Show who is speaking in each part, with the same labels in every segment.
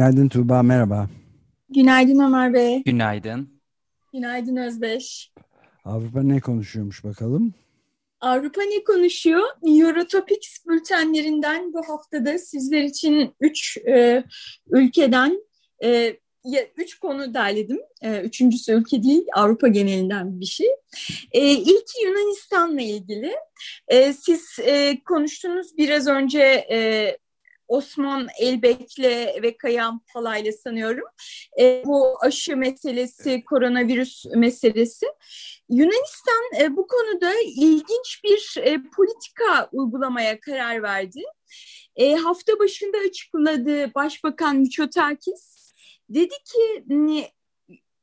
Speaker 1: Günaydın Tuğba, merhaba.
Speaker 2: Günaydın Ömer Bey.
Speaker 3: Günaydın.
Speaker 2: Günaydın Özdeş.
Speaker 1: Avrupa ne konuşuyormuş bakalım?
Speaker 2: Avrupa ne konuşuyor? Eurotopics bültenlerinden bu haftada sizler için üç e, ülkeden e, ya, üç konu derledim. E, üçüncüsü ülke değil, Avrupa genelinden bir şey. E, ilki Yunanistan'la ilgili. E, siz e, konuştunuz biraz önce e, Osman Elbek'le ve Kayan Palay'la sanıyorum. E, bu aşı meselesi, koronavirüs meselesi. Yunanistan e, bu konuda ilginç bir e, politika uygulamaya karar verdi. E, hafta başında açıkladığı Başbakan Mitsotakis dedi ki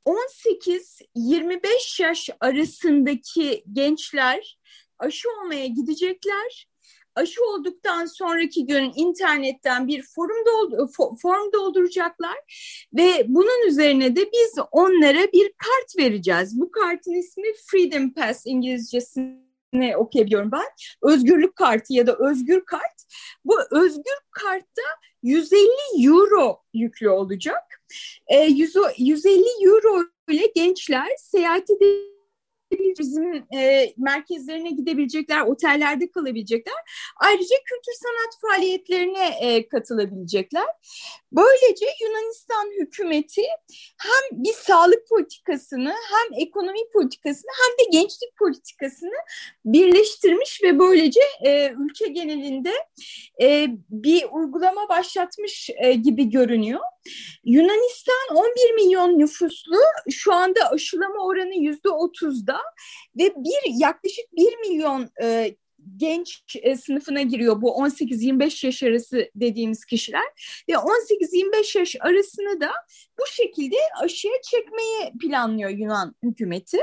Speaker 2: 18-25 yaş arasındaki gençler aşı olmaya gidecekler aşı olduktan sonraki gün internetten bir forum doldur, form dolduracaklar ve bunun üzerine de biz onlara bir kart vereceğiz. Bu kartın ismi Freedom Pass İngilizcesini okuyabiliyorum ben. Özgürlük kartı ya da özgür kart. Bu özgür kartta 150 euro yüklü olacak. E, 100, 150 euro ile gençler seyahat edebilecek turizm e, merkezlerine gidebilecekler, otellerde kalabilecekler. Ayrıca kültür sanat faaliyetlerine e, katılabilecekler. Böylece Yunanistan hükümeti hem bir sağlık politikasını hem ekonomi politikasını hem de gençlik politikasını birleştirmiş ve böylece e, ülke genelinde e, bir uygulama başlatmış e, gibi görünüyor. Yunanistan 11 milyon nüfuslu şu anda aşılama oranı yüzde ve bir yaklaşık 1 milyon e, genç e, sınıfına giriyor bu 18-25 yaş arası dediğimiz kişiler ve 18-25 yaş arasını da bu şekilde aşıya çekmeyi planlıyor Yunan hükümeti.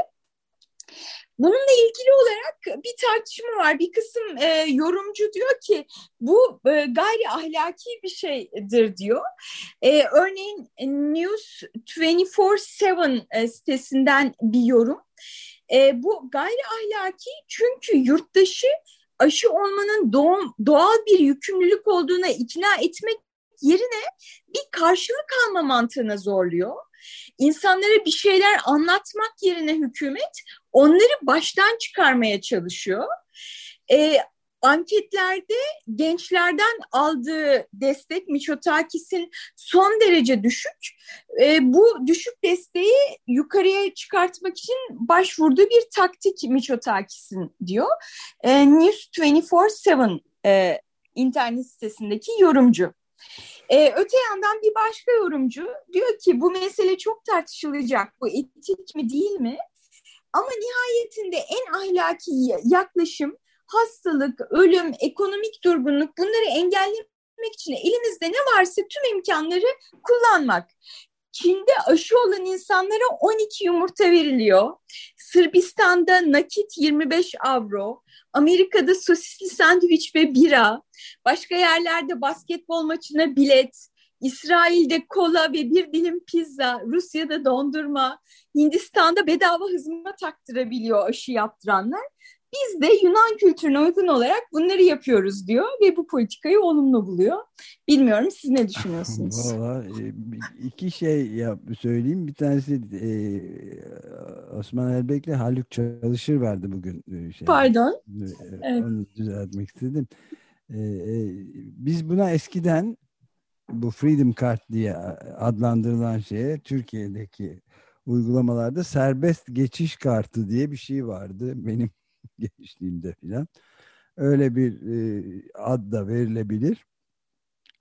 Speaker 2: Bununla ilgili olarak bir tartışma var. Bir kısım e, yorumcu diyor ki bu e, gayri ahlaki bir şeydir diyor. E, örneğin News 24-7 e, sitesinden bir yorum. E, bu gayri ahlaki çünkü yurttaşı aşı olmanın doğum, doğal bir yükümlülük olduğuna ikna etmek yerine bir karşılık alma mantığına zorluyor. İnsanlara bir şeyler anlatmak yerine hükümet onları baştan çıkarmaya çalışıyor. E, anketlerde gençlerden aldığı destek Miçotakis'in son derece düşük. E, bu düşük desteği yukarıya çıkartmak için başvurduğu bir taktik Miçotakis'in diyor. E, News 24-7 e, internet sitesindeki yorumcu. Ee, öte yandan bir başka yorumcu diyor ki bu mesele çok tartışılacak. Bu etik mi değil mi? Ama nihayetinde en ahlaki yaklaşım hastalık, ölüm, ekonomik durgunluk bunları engellemek için elimizde ne varsa tüm imkanları kullanmak. Çin'de aşı olan insanlara 12 yumurta veriliyor. Sırbistan'da nakit 25 avro. Amerika'da sosisli sandviç ve bira. Başka yerlerde basketbol maçına bilet. İsrail'de kola ve bir dilim pizza, Rusya'da dondurma, Hindistan'da bedava hızma taktırabiliyor aşı yaptıranlar. Biz de Yunan kültürüne uygun olarak bunları yapıyoruz diyor ve bu politikayı olumlu buluyor. Bilmiyorum siz ne düşünüyorsunuz?
Speaker 1: Valla e, iki şey yap, söyleyeyim. Bir tanesi e, Osman Elbek'le Haluk Çalışır vardı bugün. E, şey,
Speaker 2: Pardon.
Speaker 1: Evet. Onu düzeltmek istedim. E, e, biz buna eskiden bu Freedom Card diye adlandırılan şeye Türkiye'deki uygulamalarda serbest geçiş kartı diye bir şey vardı benim gençliğimde filan. Öyle bir e, ad da verilebilir.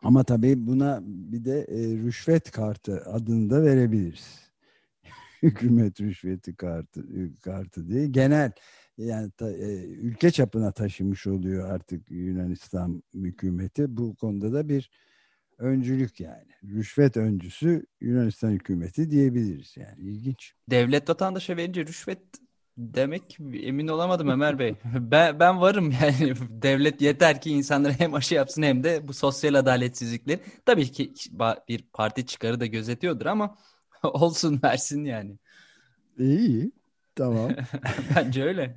Speaker 1: Ama tabii buna bir de e, rüşvet kartı adını da verebiliriz. Hükümet rüşveti kartı, kartı diye genel yani ta, e, ülke çapına taşımış oluyor artık Yunanistan hükümeti. Bu konuda da bir öncülük yani. Rüşvet öncüsü Yunanistan hükümeti diyebiliriz yani. ilginç.
Speaker 3: Devlet vatandaşa verince rüşvet demek emin olamadım Ömer Bey. Ben, ben varım yani devlet yeter ki insanlara hem aşı yapsın hem de bu sosyal adaletsizlikleri. Tabii ki bir parti çıkarı da gözetiyordur ama olsun versin yani.
Speaker 1: İyi. Tamam.
Speaker 3: Bence öyle.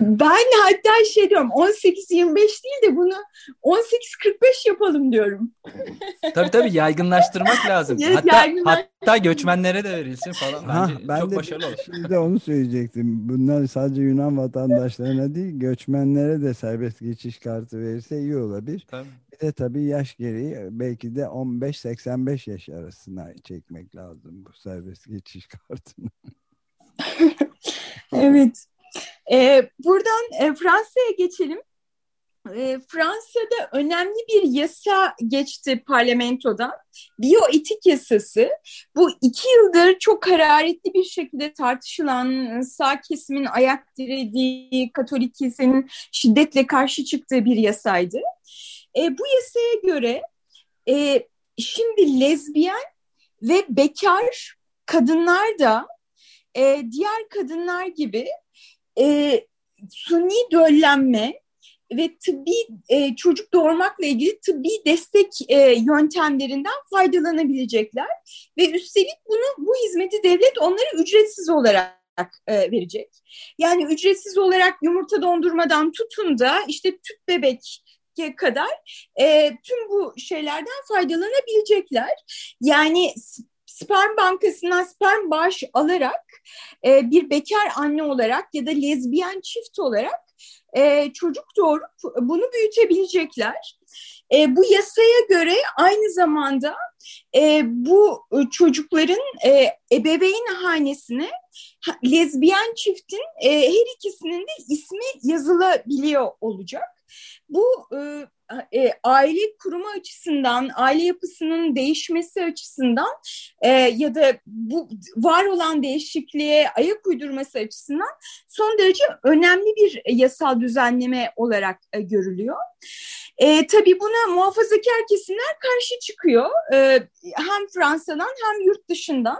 Speaker 2: Ben hatta şey diyorum 18-25 değil de bunu 18-45 yapalım diyorum.
Speaker 3: tabii tabii yaygınlaştırmak lazım. Evet, hatta, yaygınlaş... hatta göçmenlere de verilsin falan. Bence ha, ben çok de başarılı olur.
Speaker 1: Şimdi onu söyleyecektim. Bunlar sadece Yunan vatandaşlarına değil göçmenlere de serbest geçiş kartı verirse iyi olabilir. Tabii. Bir de tabii yaş gereği belki de 15-85 yaş arasına çekmek lazım bu serbest geçiş kartını.
Speaker 2: evet. Ee, buradan e, Fransa'ya geçelim. E, Fransa'da önemli bir yasa geçti parlamentodan. Biyoetik yasası. Bu iki yıldır çok hararetli bir şekilde tartışılan sağ kesimin ayak dirediği Katolik kilisenin şiddetle karşı çıktığı bir yasaydı. E, bu yasaya göre e, şimdi lezbiyen ve bekar kadınlar da e, diğer kadınlar gibi e, suni döllenme ve tıbbi e, çocuk doğurmakla ilgili tıbbi destek e, yöntemlerinden faydalanabilecekler ve üstelik bunu bu hizmeti devlet onlara ücretsiz olarak e, verecek. Yani ücretsiz olarak yumurta dondurmadan tutun da işte tüp bebek kadar e, tüm bu şeylerden faydalanabilecekler. Yani sperm bankasından sperm bağış alarak e, bir bekar anne olarak ya da lezbiyen çift olarak e, çocuk doğurup bunu büyütebilecekler. E, bu yasaya göre aynı zamanda e, bu çocukların e, ebeveyn hanesine lezbiyen çiftin e, her ikisinin de ismi yazılabiliyor olacak. Bu e, e, aile kurumu açısından, aile yapısının değişmesi açısından e, ya da bu var olan değişikliğe ayak uydurması açısından son derece önemli bir yasal düzenleme olarak e, görülüyor. E, tabii buna muhafazakar kesimler karşı çıkıyor. E, hem Fransa'dan hem yurt dışından.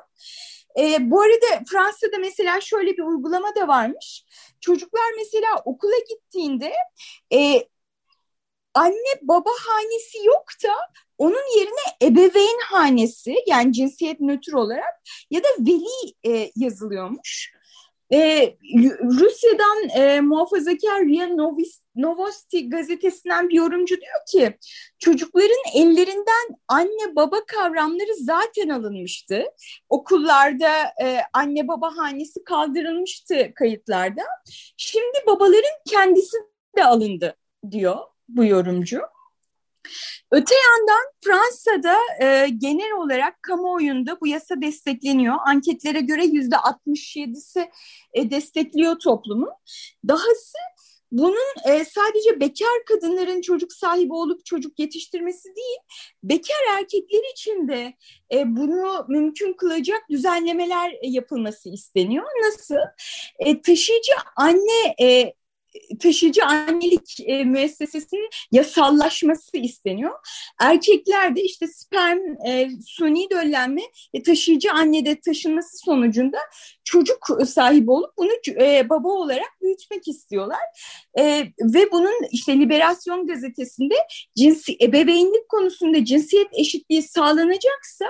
Speaker 2: E, bu arada Fransa'da mesela şöyle bir uygulama da varmış. Çocuklar mesela okula gittiğinde e, anne baba hanesi yok da onun yerine ebeveyn hanesi yani cinsiyet nötr olarak ya da veli e, yazılıyormuş. E, Rusya'dan e, muhafazakar Ria Novosti gazetesinden bir yorumcu diyor ki çocukların ellerinden anne baba kavramları zaten alınmıştı. Okullarda e, anne baba hanesi kaldırılmıştı kayıtlarda. Şimdi babaların kendisi de alındı diyor bu yorumcu. Öte yandan Fransa'da e, genel olarak kamuoyunda bu yasa destekleniyor. Anketlere göre yüzde 67'si e, destekliyor toplumu. Dahası bunun e, sadece bekar kadınların çocuk sahibi olup çocuk yetiştirmesi değil, bekar erkekler için de e, bunu mümkün kılacak düzenlemeler yapılması isteniyor. Nasıl? E, taşıyıcı anne e, taşıyıcı annelik e, müessesesinin yasallaşması isteniyor. Erkeklerde işte sperm, e, suni döllenme ve taşıyıcı annede taşınması sonucunda çocuk sahibi olup bunu e, baba olarak büyütmek istiyorlar. E, ve bunun işte Liberasyon gazetesinde cinsi, ebeveynlik konusunda cinsiyet eşitliği sağlanacaksa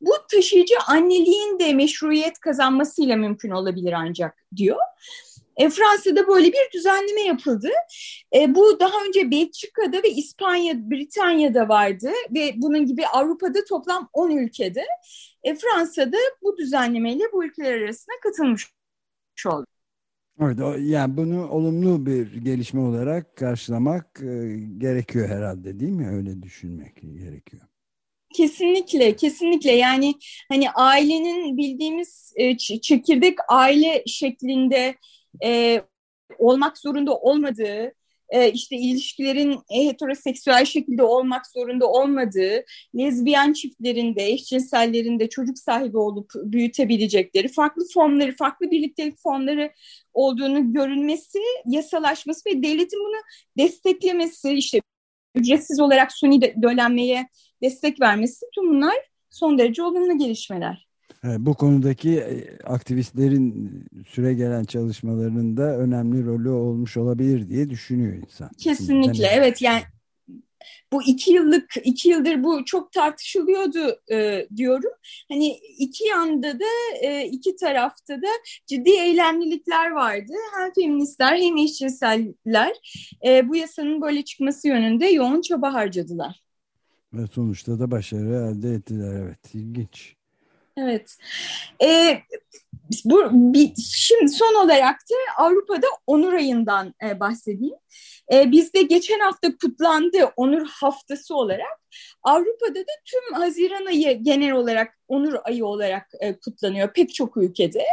Speaker 2: bu taşıyıcı anneliğin de meşruiyet kazanmasıyla mümkün olabilir ancak diyor. E, Fransa'da böyle bir düzenleme yapıldı. E, bu daha önce Belçika'da ve İspanya, Britanya'da vardı ve bunun gibi Avrupa'da toplam 10 ülkede. E, Fransa'da bu düzenlemeyle bu ülkeler arasına katılmış oldu.
Speaker 1: Evet, yani bunu olumlu bir gelişme olarak karşılamak e, gerekiyor herhalde değil mi? Öyle düşünmek gerekiyor.
Speaker 2: Kesinlikle, kesinlikle. Yani hani ailenin bildiğimiz e, çekirdek aile şeklinde e, olmak zorunda olmadığı e, işte ilişkilerin heteroseksüel şekilde olmak zorunda olmadığı, lezbiyen çiftlerinde, eşcinsellerinde çocuk sahibi olup büyütebilecekleri, farklı formları, farklı birliktelik formları olduğunu görünmesi, yasalaşması ve devletin bunu desteklemesi, işte ücretsiz olarak suni döllenmeye destek vermesi tüm bunlar son derece olumlu gelişmeler.
Speaker 1: Bu konudaki e, aktivistlerin süre gelen çalışmalarının da önemli rolü olmuş olabilir diye düşünüyor insan.
Speaker 2: Kesinlikle evet yani bu iki yıllık iki yıldır bu çok tartışılıyordu e, diyorum. Hani iki yanda da e, iki tarafta da ciddi eylemlilikler vardı. Hem feministler hem eşcinseller e, bu yasanın böyle çıkması yönünde yoğun çaba harcadılar.
Speaker 1: Ve sonuçta da başarı elde ettiler evet ilginç.
Speaker 2: Evet. Ee, bu bir, şimdi son olarak da Avrupa'da Onur Ayı'ndan e, bahsedeyim. E, bizde geçen hafta kutlandı Onur Haftası olarak. Avrupa'da da tüm Haziran ayı genel olarak onur ayı olarak e, kutlanıyor pek çok ülkede.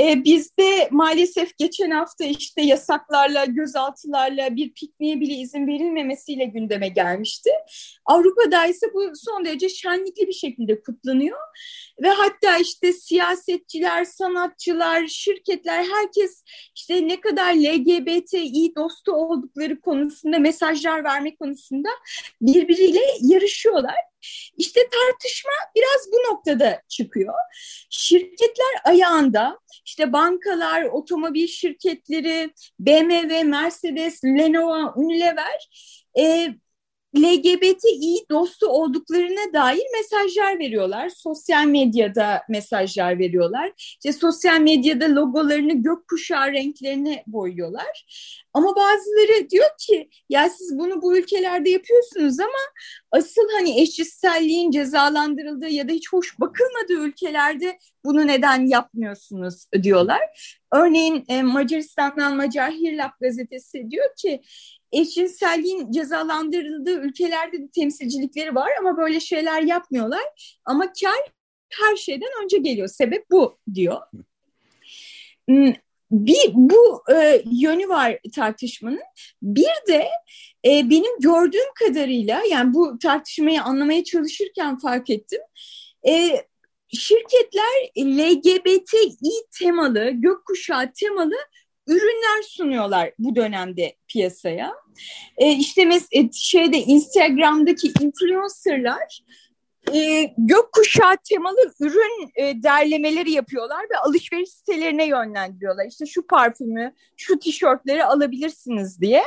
Speaker 2: E, bizde maalesef geçen hafta işte yasaklarla, gözaltılarla bir pikniğe bile izin verilmemesiyle gündeme gelmişti. Avrupa'da ise bu son derece şenlikli bir şekilde kutlanıyor. Ve hatta işte siyasetçiler, sanatçılar, şirketler herkes işte ne kadar LGBTİ dostu oldukları konusunda mesajlar verme konusunda birbiriyle yarışıyorlar. İşte tartışma biraz bu noktada çıkıyor. Şirketler ayağında işte bankalar, otomobil şirketleri, BMW, Mercedes, Lenovo, Unilever e, LGBTİ dostu olduklarına dair mesajlar veriyorlar. Sosyal medyada mesajlar veriyorlar. İşte sosyal medyada logolarını gökkuşağı renklerine boyuyorlar. Ama bazıları diyor ki ya siz bunu bu ülkelerde yapıyorsunuz ama asıl hani eşcinselliğin cezalandırıldığı ya da hiç hoş bakılmadığı ülkelerde bunu neden yapmıyorsunuz diyorlar. Örneğin e, Macaristan'dan Macar Hirlap gazetesi diyor ki eşcinselliğin cezalandırıldığı ülkelerde de temsilcilikleri var ama böyle şeyler yapmıyorlar. Ama kar her şeyden önce geliyor. Sebep bu diyor. Hmm, bir bu e, yönü var tartışmanın. Bir de e, benim gördüğüm kadarıyla yani bu tartışmayı anlamaya çalışırken fark ettim. E, şirketler LGBTİ temalı, gökkuşağı temalı ürünler sunuyorlar bu dönemde piyasaya. E, işte mes- e, şeyde Instagram'daki influencerlar e, gökkuşağı temalı ürün e, derlemeleri yapıyorlar ve alışveriş sitelerine yönlendiriyorlar. İşte şu parfümü, şu tişörtleri alabilirsiniz diye.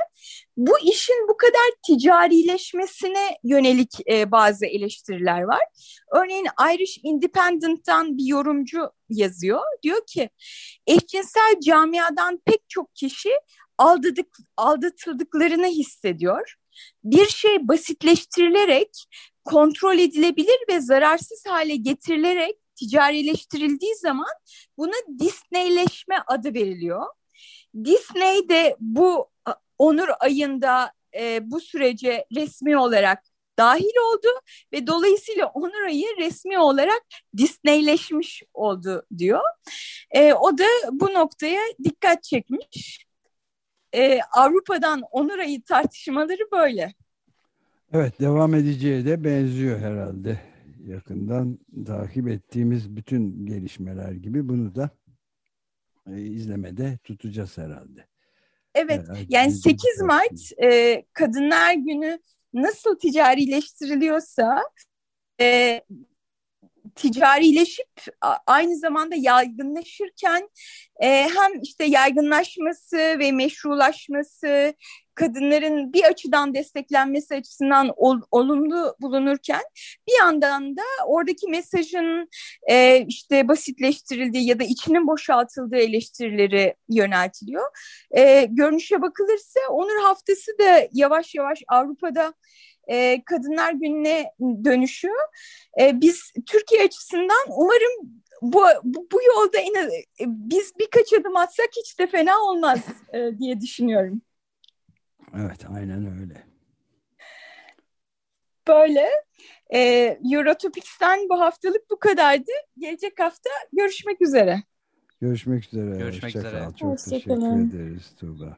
Speaker 2: Bu işin bu kadar ticarileşmesine yönelik e, bazı eleştiriler var. Örneğin Irish Independent'tan bir yorumcu yazıyor. Diyor ki eşcinsel camiadan pek çok kişi aldadık, aldatıldıklarını hissediyor. Bir şey basitleştirilerek kontrol edilebilir ve zararsız hale getirilerek ticarileştirildiği zaman buna Disneyleşme adı veriliyor. Disney de bu onur ayında e, bu sürece resmi olarak dahil oldu ve dolayısıyla onur ayı resmi olarak Disneyleşmiş oldu diyor. E, o da bu noktaya dikkat çekmiş. E, Avrupa'dan onur ayı tartışmaları böyle.
Speaker 1: Evet devam edeceği de benziyor herhalde. Yakından takip ettiğimiz bütün gelişmeler gibi bunu da e, izlemede tutacağız herhalde.
Speaker 2: Evet yani 8 Mart e, Kadınlar Günü nasıl ticarileştiriliyorsa e, ticarileşip aynı zamanda yaygınlaşırken e, hem işte yaygınlaşması ve meşrulaşması kadınların bir açıdan desteklenmesi açısından ol, olumlu bulunurken bir yandan da oradaki mesajın e, işte basitleştirildiği ya da içinin boşaltıldığı eleştirileri yöneltiliyor. E, görünüşe bakılırsa Onur Haftası da yavaş yavaş Avrupa'da e, Kadınlar Günü'ne dönüşüyor. E, biz Türkiye açısından umarım bu, bu, bu yolda en, biz birkaç adım atsak hiç de fena olmaz e, diye düşünüyorum.
Speaker 1: Evet aynen öyle.
Speaker 2: Böyle. E, Eurotopics'ten bu haftalık bu kadardı. Gelecek hafta görüşmek üzere.
Speaker 1: Görüşmek üzere.
Speaker 3: Görüşmek
Speaker 1: Hoşça
Speaker 3: üzere.
Speaker 1: Kal. Çok
Speaker 2: Hoşça
Speaker 1: teşekkür
Speaker 2: kalın.
Speaker 1: ederiz Tuğba.